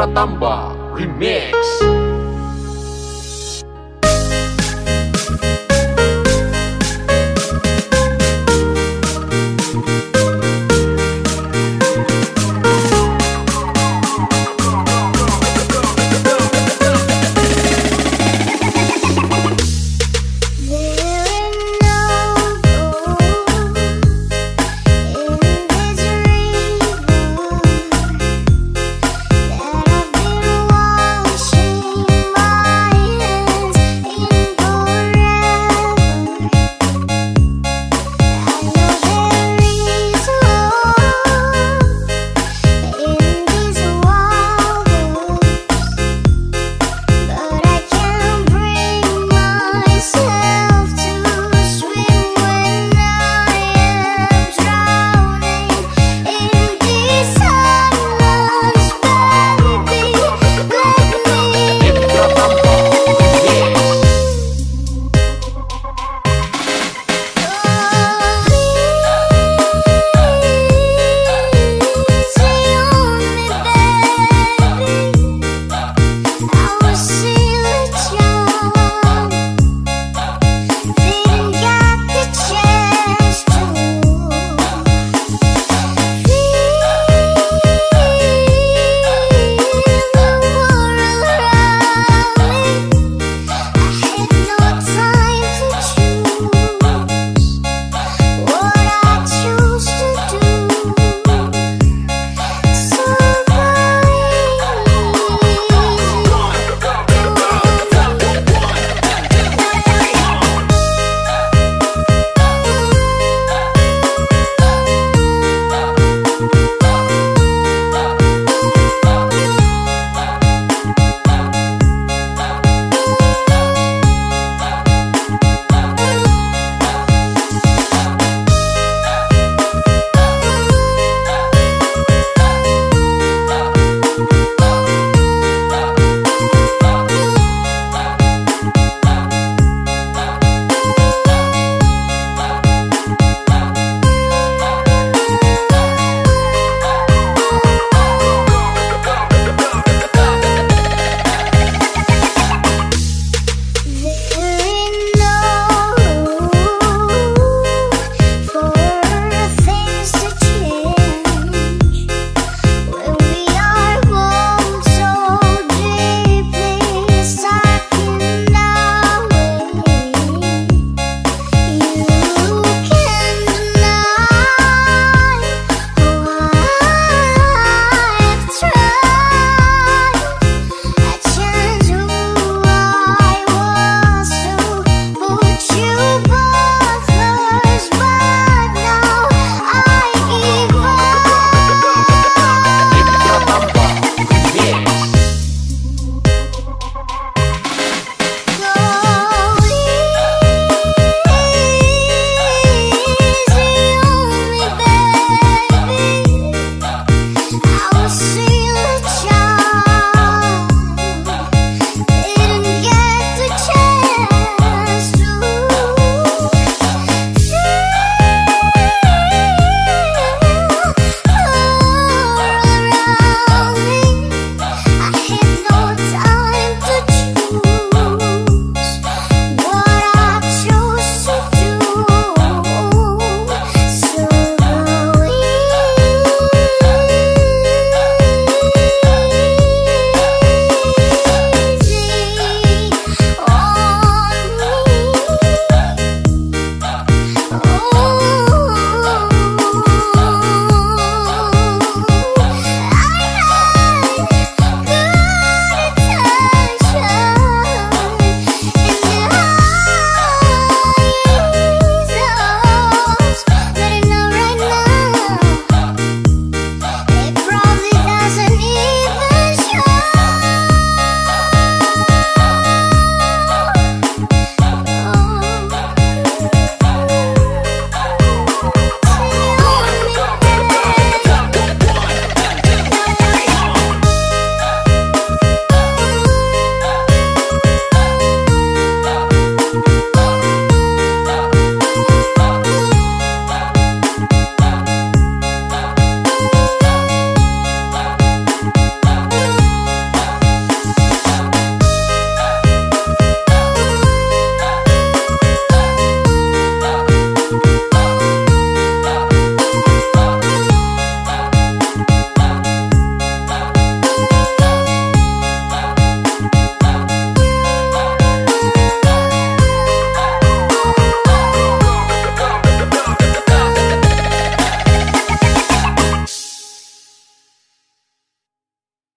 Pratamba Remix.